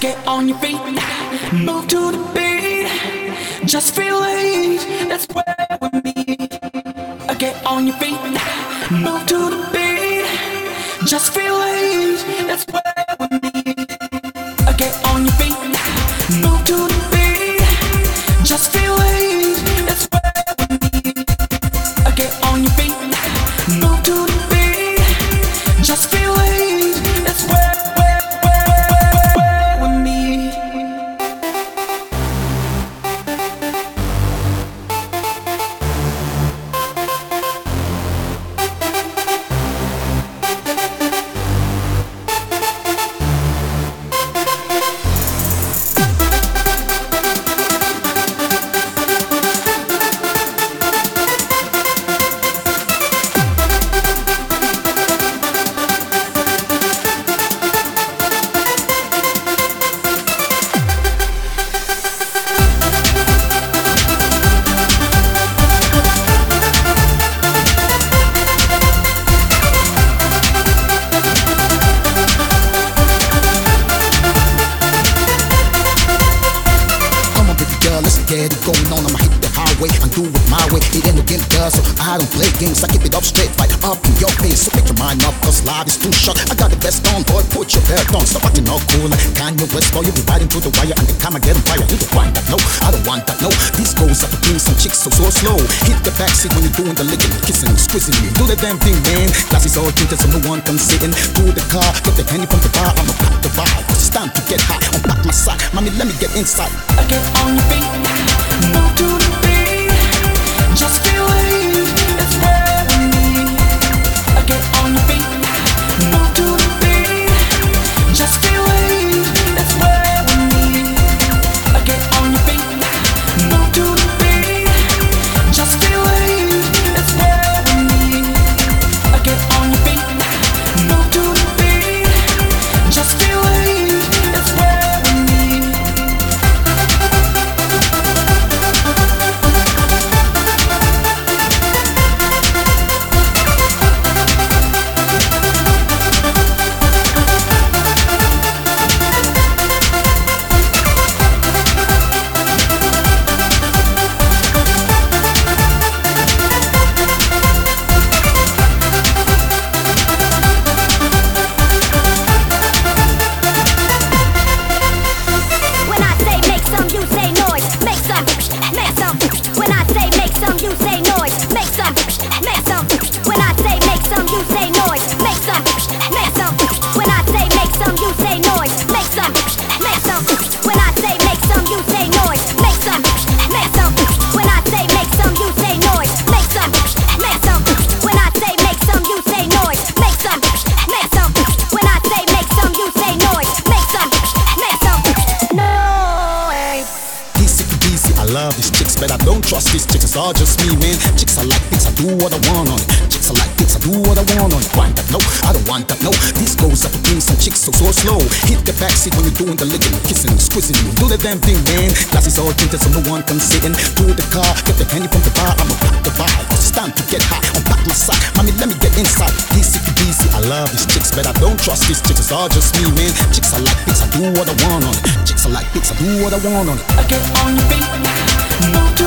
Get on your feet, move to the beat. Just feel it, that's where we meet. Get on your feet, move to the beat. Just feel it, that's where we meet. Get on your feet, move to the my way. It ain't no game, girl, so I don't play games. I keep it up straight, right up in your face. So make your mind up, cause life is too short. I got the best on, boy, put your belt on. Stop acting all cool like Kanye West, boy. You be riding through the wire and the camera getting fire. You don't want that, no, I don't want that, no. These goes up bring some chicks so, so slow. Hit the backseat when you're doing the licking, kissing, squeezing. Do the damn thing, man. Glasses all tinted so no one can sit in. To the car, get the candy from the bar. I'ma pop the it's time to get high. Unpack my sock, mommy, let me get inside. Get on your feet, All just me, man. Chicks I like things, I do what I want on it. Chicks I like things, I do what I want on it. Want that? No, I don't want that. No, this goes up bring some chicks so so slow. Hit the backseat when you're doing the licking, kissing, squeezing. Do the damn thing, man. Glasses all tinted so no one can sit in. To the car, get the penny from the bar. I'ma pop the vibe. Cause it's time to get high. Unpack my sock, mommy, let me get inside. Easy easy, I love these chicks, but I don't trust these chicks. It's all just me, man. Chicks I like things, I do what I want on it. Chicks I like things, I do what I want on it. I get on your feet,